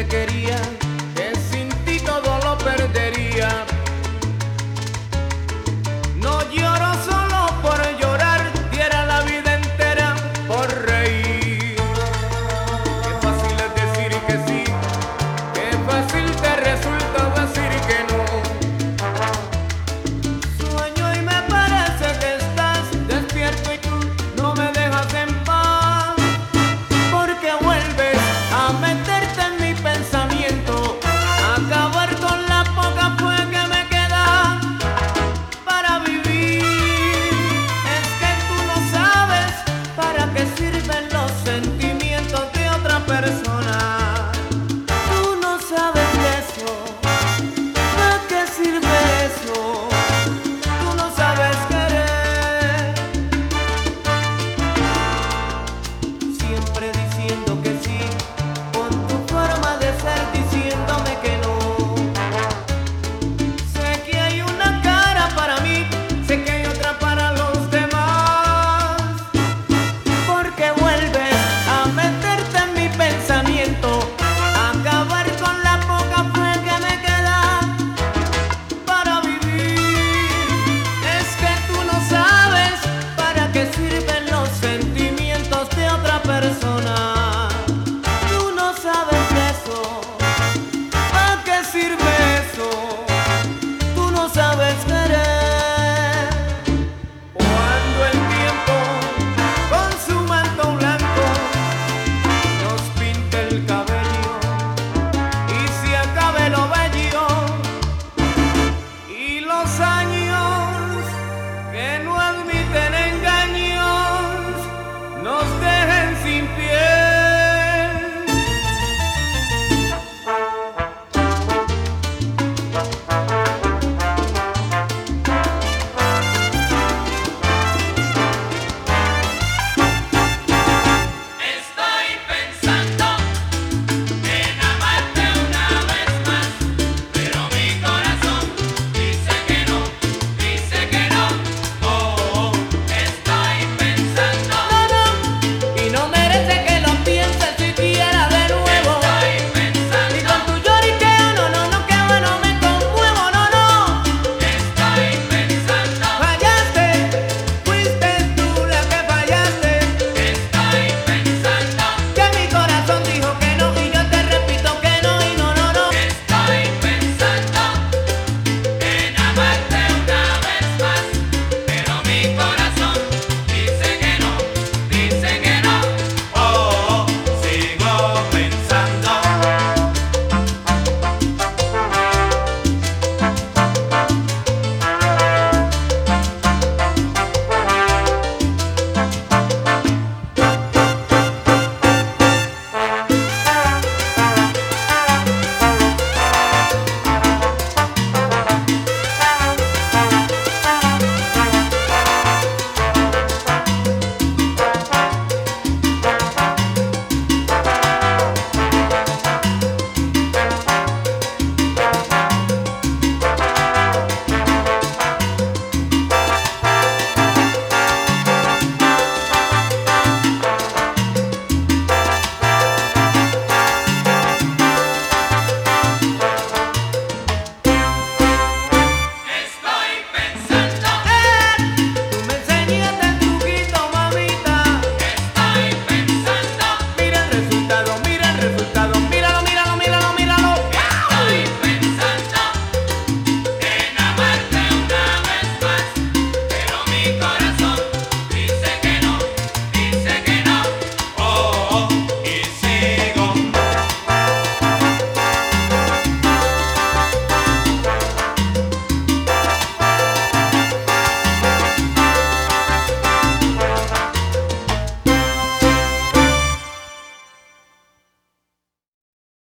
te quería.